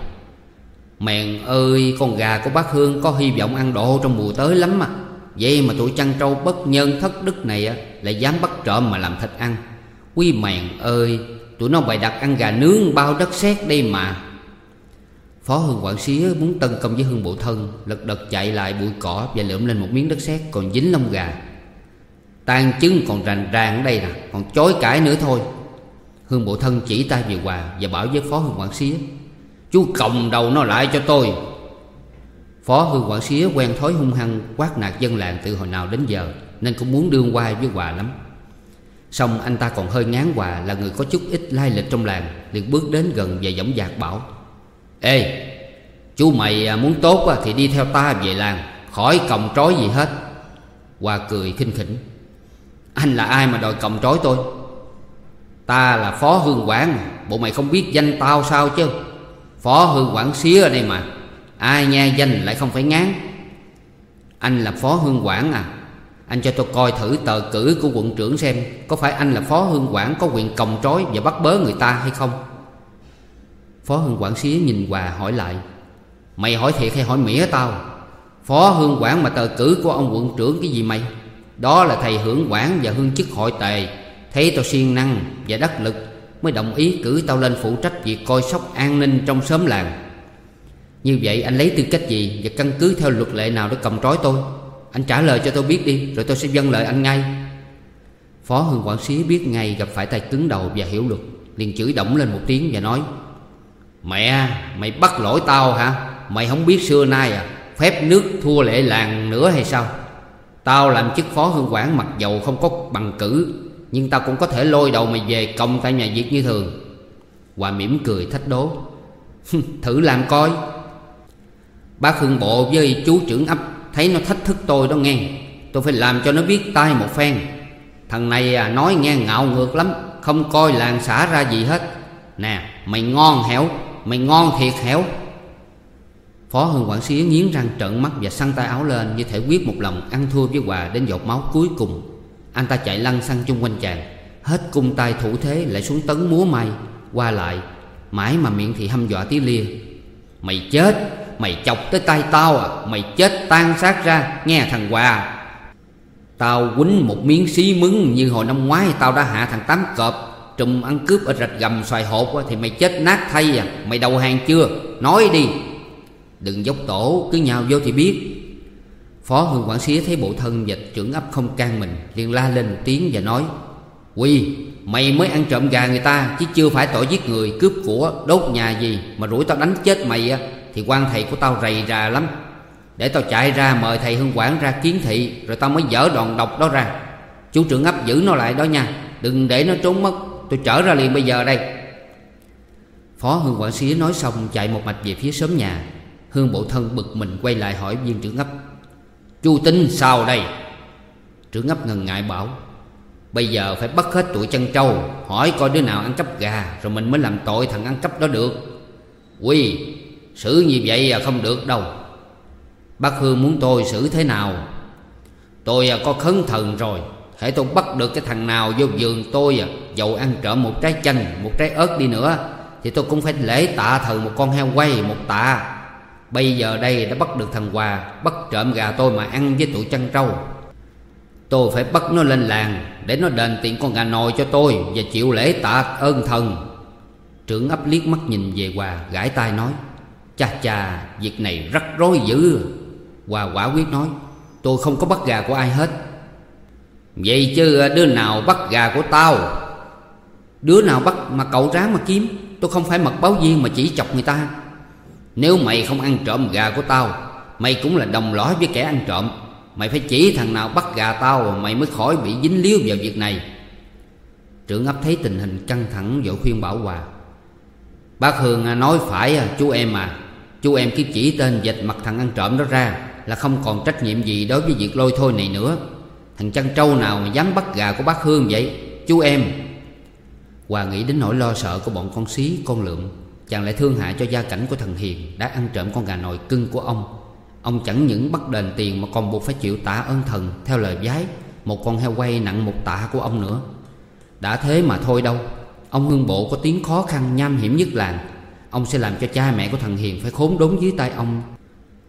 S1: Mèn ơi, con gà của bác Hương có hy vọng ăn độ trong mùa tới lắm mà Vậy mà tụi chăn trâu bất nhân thất đức này á, Lại dám bắt trộm mà làm thịt ăn. Quý mèn ơi, Tụi nó bày đặt ăn gà nướng bao đất sét đây mà. Phó hương quản xía muốn tấn công với hương bộ thân, Lật đật chạy lại bụi cỏ Và lượm lên một miếng đất sét còn dính lông gà. Tàn chứng còn rành ràng ở đây nè, Còn chối cãi nữa thôi. Hương bộ thân chỉ tay về Hòa Và bảo với phó hương quản xía, Chú còng đầu nó lại cho tôi. Phó hương quản xía quen thói hung hăng Quát nạt dân làng từ hồi nào đến giờ, Nên cũng muốn đương qua với Hòa lắm. Xong anh ta còn hơi ngán Hòa Là người có chút ít lai lịch trong làng, liền bước đến gần và dõng dạc bảo, Ê, Chú mày à, muốn tốt thì đi theo ta về làng, Khỏi còng trói gì hết. Hòa cười khinh khỉnh. Anh là ai mà đòi còng trói tôi? Ta là phó hương quản Bộ mày không biết danh tao sao chứ? Phó hương quản xía ở đây mà, Ai nha? danh lại không phải ngán. Anh là phó hương quản à? Anh cho tôi coi thử tờ cử của quận trưởng xem, Có phải anh là phó hương quản Có quyền còng trói và bắt bớ người ta hay không? Phó hương quản xía nhìn Hòa hỏi lại, Mày hỏi thiệt hay hỏi mỉa tao? Phó hương quản mà tờ cử của ông quận trưởng cái gì mày? Đó là thầy hưởng quản và hương chức hội tề. Thấy tao siêng năng và đắc lực, Mới đồng ý cử tao lên phụ trách việc coi sóc an ninh trong xóm làng. Như vậy anh lấy tư cách gì Và căn cứ theo luật lệ nào để cầm trói tôi? Anh trả lời cho tôi biết đi, Rồi tôi sẽ dâng lời anh ngay. Phó hương quản xí biết ngay gặp phải tay cứng đầu và hiểu luật, liền chửi động lên một tiếng và nói, Mẹ, mày bắt lỗi tao hả? Mày không biết xưa nay à Phép nước thua lệ làng nữa hay sao? Tao làm chức phó hương quản mặc dầu không có bằng cử Nhưng tao cũng có thể lôi đầu mày về công tại nhà việc như thường. Hòa mỉm cười thách đố. Thử làm coi. Bác Hương Bộ với chú trưởng ấp Thấy nó thách thức tôi đó nghe. Tôi phải làm cho nó biết tay một phen. Thằng này à, nói nghe ngạo ngược lắm Không coi làng xã ra gì hết. Nè mày ngon hẻo Mày ngon thiệt hẻo. Phó Hưng Quảng Xía nghiến răng trợn mắt và săn tay áo lên Như thể quyết một lòng ăn thua với Hòa đến giọt máu cuối cùng. Anh ta chạy lăn xăng chung quanh chàng. Hết cung tay thủ thế lại xuống tấn múa may. Qua lại, Mãi mà miệng thì hăm dọa tí lia. Mày chết, Mày chọc tới tay tao à Mày chết tan xác ra, Nghe thằng Hòa. Tao quýnh một miếng xí mứng Như hồi năm ngoái tao đã hạ thằng Tám Cọp, Trùm ăn cướp ở rạch gầm xoài hộp Thì mày chết nát thay à Mày đầu hàng chưa? Nói đi. Đừng dốc tổ, cứ nhào vô thì biết. Phó hương quản xía thấy bộ thân và trưởng ấp không can mình, liền la lên một tiếng và nói Quy mày mới ăn trộm gà người ta, Chứ chưa phải tội giết người, cướp của, đốt nhà gì Mà rủi tao đánh chết mày á, Thì quan thầy của tao rầy rà lắm. Để tao chạy ra mời thầy hương quản ra kiến thị, Rồi tao mới dở đòn độc đó ra. Chú trưởng ấp giữ nó lại đó nha, Đừng để nó trốn mất, Tôi trở ra liền bây giờ đây. Phó hương quản xía nói xong chạy một mạch về phía sớm nhà. Hương bộ thân bực mình quay lại hỏi viên trưởng ấp Chu tính sao đây? Trưởng ấp ngần ngại bảo, Bây giờ phải bắt hết tụi chân trâu, Hỏi coi đứa nào ăn cắp gà, Rồi mình mới làm tội thằng ăn cắp đó được. Quy, Xử như vậy là không được đâu. Bác Hương muốn tôi xử thế nào? Tôi à, có khấn thần rồi. Hãy tôi bắt được cái thằng nào vô giường tôi à, Dầu ăn trộm một trái chanh, Một trái ớt đi nữa, Thì tôi cũng phải lễ tạ thờ một con heo quay, Một tạ. Bây giờ đây đã bắt được thằng Hòa, Bắt trộm gà tôi mà ăn với tụi chăn trâu. Tôi phải bắt nó lên làng Để nó đền tiền con gà nồi cho tôi Và chịu lễ tạ ơn thần. Trưởng ấp liếc mắt nhìn về Hòa, Gãi tai nói, Cha cha, việc này rắc rối dữ. Hòa quả quyết nói, Tôi không có bắt gà của ai hết. Vậy chứ đứa nào bắt gà của tao? Đứa nào bắt mà cậu ráng mà kiếm, Tôi không phải mật báo viên mà chỉ chọc người ta nếu mày không ăn trộm gà của tao Mày cũng là đồng lõi với kẻ ăn trộm. Mày phải chỉ thằng nào bắt gà tao Mày mới khỏi bị dính líu vào việc này. Trưởng ấp thấy tình hình căng thẳng Vội khuyên bảo Hòa. Bác Hương à, nói phải à, chú em à. Chú em cứ chỉ tên dịch mặt thằng ăn trộm đó ra Là không còn trách nhiệm gì đối với việc lôi thôi này nữa. Thằng chăn trâu nào mà dám bắt gà của bác Hương vậy? Chú em. Hòa nghĩ đến nỗi lo sợ của bọn con xí con lượm. Chàng lại thương hại cho gia cảnh của thần Hiền, Đã ăn trộm con gà nồi cưng của ông. Ông chẳng những bắt đền tiền Mà còn buộc phải chịu tạ ơn thần Theo lời giái, Một con heo quay nặng một tạ của ông nữa. Đã thế mà thôi đâu, Ông hương bộ có tiếng khó khăn nham hiểm nhất làng. Ông sẽ làm cho cha mẹ của thằng Hiền Phải khốn đốn dưới tay ông.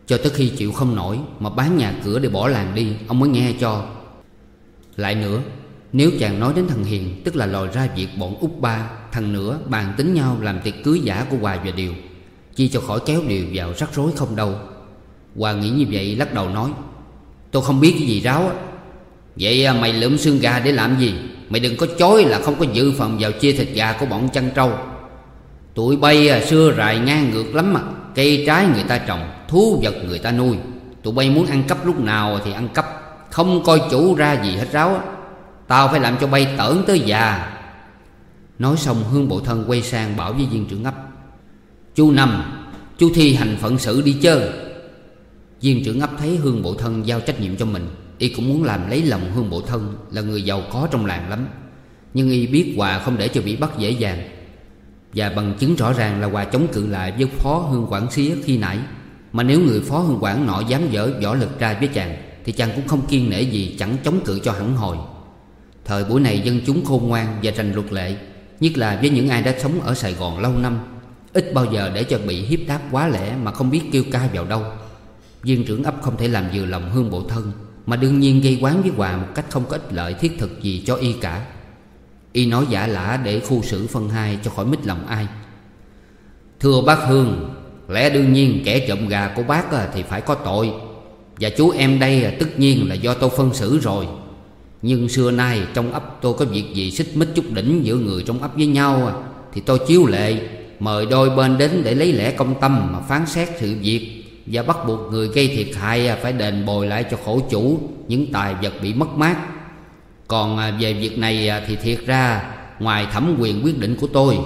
S1: Cho tới khi chịu không nổi Mà bán nhà cửa để bỏ làng đi, Ông mới nghe cho. Lại nữa nếu chàng nói đến thằng Hiền Tức là lòi ra việc bọn út ba Thằng nữa bàn tính nhau làm tiệc cưới giả của Hòa và Điều Chi cho khỏi kéo Điều vào rắc rối không đâu. Hòa nghĩ như vậy lắc đầu nói Tôi không biết cái gì ráo á. Vậy à, mày lượm xương gà để làm gì? Mày đừng có chối là không có dự phần vào chia thịt gà của bọn chăn trâu. Tụi bay à, xưa rài ngang ngược lắm mà Cây trái người ta trồng Thú vật người ta nuôi. Tụi bay muốn ăn cắp lúc nào thì ăn cắp Không coi chủ ra gì hết ráo á. Tao phải làm cho bay tởn tới già. Nói xong, Hương Bộ Thân quay sang bảo với viên trưởng ấp. Chú Năm, Chú thi hành phận sự đi chơi Viên trưởng ấp thấy Hương Bộ Thân giao trách nhiệm cho mình, Y cũng muốn làm lấy lòng Hương Bộ Thân Là người giàu có trong làng lắm. Nhưng y biết Hòa không để cho bị bắt dễ dàng. Và bằng chứng rõ ràng là Hòa chống cự lại với phó hương quản xía khi nãy. Mà nếu người phó hương quản nọ dám dở võ lực ra với chàng, Thì chàng cũng không kiên nể gì chẳng chống cự cho hẳn hồi Thời buổi này dân chúng khôn ngoan và rành luật lệ, Nhất là với những ai đã sống ở Sài Gòn lâu năm, Ít bao giờ để cho bị hiếp đáp quá lẽ mà không biết kêu ca vào đâu. Viên trưởng ấp không thể làm vừa lòng hương bộ thân, Mà đương nhiên gây quán với Hòa một cách không có ích lợi thiết thực gì cho y cả. Y nói giả lả để khu xử phân hai cho khỏi mít lòng ai. Thưa bác Hương, Lẽ đương nhiên kẻ trộm gà của bác à, thì phải có tội, Và chú em đây à, tất nhiên là do tôi phân xử rồi. Nhưng xưa nay trong ấp tôi có việc gì xích mích chút đỉnh giữa người trong ấp với nhau à? Thì tôi chiếu lệ, Mời đôi bên đến để lấy lẽ công tâm mà phán xét sự việc. Và bắt buộc người gây thiệt hại à, phải đền bồi lại cho khổ chủ, Những tài vật bị mất mát. Còn à, về việc này thì thiệt ra, Ngoài thẩm quyền quyết định của tôi.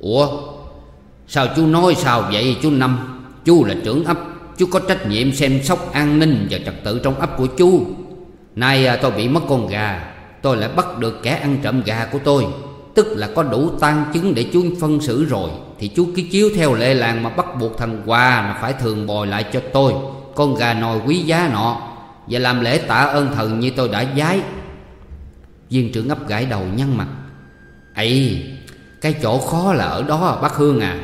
S1: Ủa, Sao chú nói sao vậy, chú Năm? Chú là trưởng ấp, Chú có trách nhiệm xem sóc an ninh và trật tự trong ấp của chú. Nay à, tôi bị mất con gà. Tôi lại bắt được kẻ ăn trộm gà của tôi. Tức là có đủ tan chứng để chú phân xử rồi. Thì chú cứ chiếu theo lệ làng mà bắt buộc thằng Hòa là phải thường bồi lại cho tôi. Con gà nồi quý giá nọ. Và làm lễ tạ ơn thần như tôi đã giái. Viên trưởng ấp gãi đầu nhăn mặt. Ấy cái chỗ khó là ở đó bác Hương à.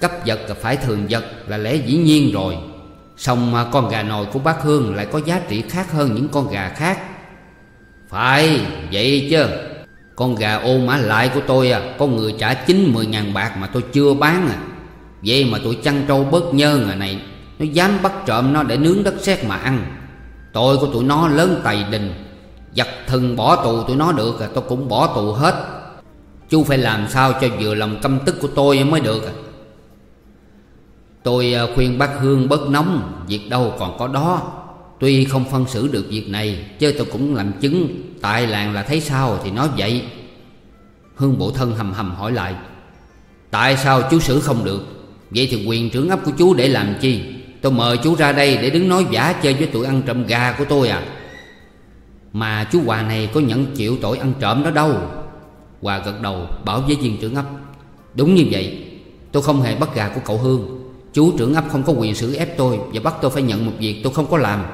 S1: Cấp vật là phải thường vật là lẽ dĩ nhiên rồi. Xong con gà nồi của bác Hương lại có giá trị khác hơn những con gà khác. Phải, vậy chứ. Con gà ô mã lại của tôi à Có người trả chín, mười ngàn bạc mà tôi chưa bán à. Vậy mà tụi chăn trâu bớt nhơn à này, Nó dám bắt trộm nó để nướng đất sét mà ăn. Tội của tụi nó lớn tài đình. Giặc thân bỏ tù tụi nó được à Tôi cũng bỏ tù hết. Chú phải làm sao cho vừa lòng căm tức của tôi mới được à. Tôi à, khuyên bác Hương bớt nóng, Việc đâu còn có đó. Tuy không phân xử được việc này Chứ tôi cũng làm chứng, Tại làng là thấy sao thì nói vậy. Hương bộ thân hầm hầm hỏi lại, Tại sao chú xử không được? Vậy thì quyền trưởng ấp của chú để làm chi? Tôi mời chú ra đây để đứng nói giả chơi với tụi ăn trộm gà của tôi à. Mà chú Hòa này có nhận chịu tội ăn trộm đó đâu. Hòa gật đầu, bảo với viên trưởng ấp, Đúng như vậy, Tôi không hề bắt gà của cậu Hương. Chú trưởng ấp không có quyền xử ép tôi Và bắt tôi phải nhận một việc tôi không có làm.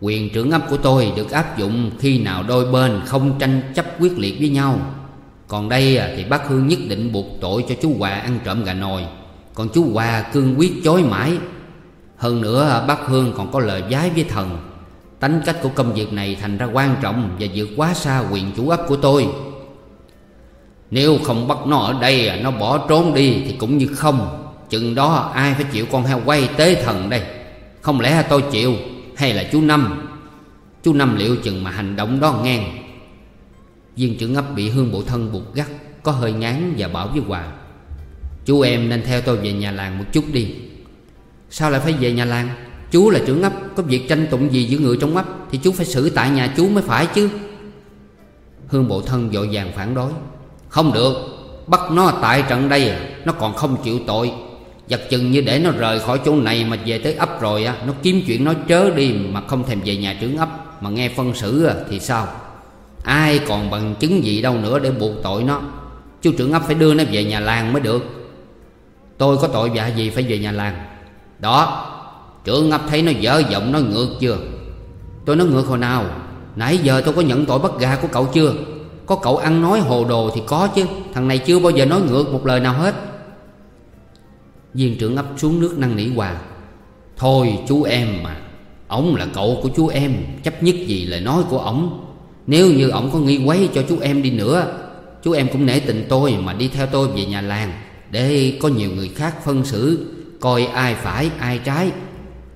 S1: Quyền trưởng ấp của tôi được áp dụng khi nào đôi bên không tranh chấp quyết liệt với nhau. Còn đây à, thì bác Hương nhất định buộc tội cho chú Hòa ăn trộm gà nồi. Còn chú Hòa cương quyết chối mãi. Hơn nữa à, bác Hương còn có lời giái với thần. Tánh cách của công việc này thành ra quan trọng Và vượt quá xa quyền chủ ấp của tôi. Nếu không bắt nó ở đây à, Nó bỏ trốn đi thì cũng như không. Chừng đó ai phải chịu con heo quay tế thần đây? Không lẽ tôi chịu Hay là chú Năm? Chú Năm liệu chừng mà hành động đó ngang? Viên trưởng ấp bị hương bộ thân buộc gắt, Có hơi ngán và bảo với Hòa Chú em nên theo tôi về nhà làng một chút đi. Sao lại phải về nhà làng? Chú là trưởng ấp, Có việc tranh tụng gì giữa người trong ấp Thì chú phải xử tại nhà chú mới phải chứ. Hương bộ thân vội vàng phản đối, Không được, Bắt nó tại trận đây, Nó còn không chịu tội. Giật chừng như để nó rời khỏi chỗ này Mà về tới ấp rồi á, Nó kiếm chuyện nói trớ đi Mà không thèm về nhà trưởng ấp. Mà nghe phân xử thì sao? Ai còn bằng chứng gì đâu nữa để buộc tội nó. Chú trưởng ấp phải đưa nó về nhà làng mới được. Tôi có tội vạ gì phải về nhà làng? Đó, Trưởng ấp thấy nó dở giọng nó ngược chưa? Tôi nói ngược hồi nào? Nãy giờ tôi có nhận tội bắt gà của cậu chưa? Có cậu ăn nói hồ đồ thì có chứ. Thằng này chưa bao giờ nói ngược một lời nào hết. Viên trưởng ấp xuống nước năn nỉ Hòa Thôi chú em mà Ông là cậu của chú em, Chấp nhất gì lời nói của ổng. Nếu như ổng có nghi quấy cho chú em đi nữa, Chú em cũng nể tình tôi Mà đi theo tôi về nhà làng. Để có nhiều người khác phân xử, Coi ai phải, ai trái.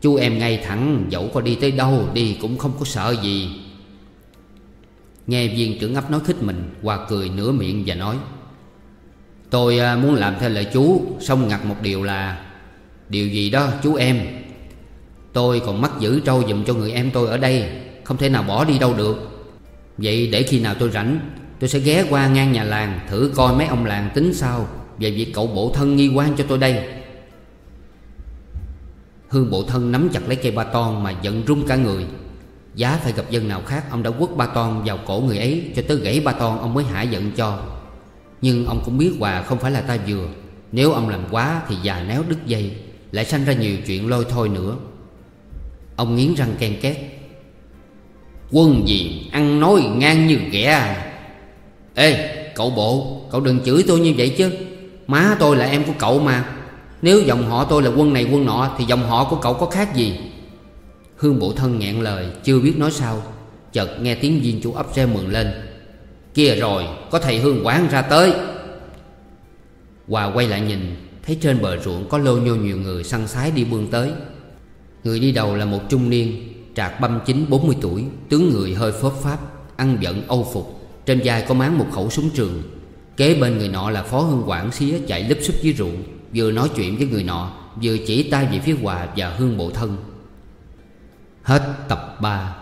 S1: Chú em ngay thẳng, Dẫu có đi tới đâu đi cũng không có sợ gì. Nghe viên trưởng ấp nói khích mình Hòa cười nửa miệng và nói Tôi à, muốn làm theo lời chú Xong ngặt một điều là, Điều gì đó chú em? Tôi còn mắc giữ trâu dùm cho người em tôi ở đây, Không thể nào bỏ đi đâu được. Vậy để khi nào tôi rảnh, Tôi sẽ ghé qua ngang nhà làng, Thử coi mấy ông làng tính sao Về việc cậu bộ thân nghi quan cho tôi đây. Hương bộ thân nắm chặt lấy cây ba ton Mà giận rung cả người. Giá phải gặp dân nào khác, Ông đã quất ba ton vào cổ người ấy Cho tới gãy ba ton ông mới hạ giận cho. Nhưng ông cũng biết Hòa không phải là ta vừa. Nếu ông làm quá thì già néo đứt dây, Lại sanh ra nhiều chuyện lôi thôi nữa. Ông nghiến răng ken két. Quân gì ăn nói ngang như ghẻ à. Ê, cậu bộ, Cậu đừng chửi tôi như vậy chứ. Má tôi là em của cậu mà. Nếu dòng họ tôi là quân này quân nọ Thì dòng họ của cậu có khác gì? Hương bộ thân nghẹn lời, Chưa biết nói sao. Chợt nghe tiếng viên chủ ấp xe mượn lên. Kia rồi, có thầy Hương quán ra tới. Hòa quay lại nhìn, Thấy trên bờ ruộng có lô nhô nhiều người săn sái đi bươn tới. Người đi đầu là một trung niên, Trạc băm chín bốn mươi tuổi, Tướng người hơi phớp pháp, Ăn giận, âu phục. Trên vai có máng một khẩu súng trường. Kế bên người nọ là phó hương quản xía chạy lúp xúp dưới ruộng, Vừa nói chuyện với người nọ, Vừa chỉ tay về phía Hòa và hương bộ thân. Hết tập 3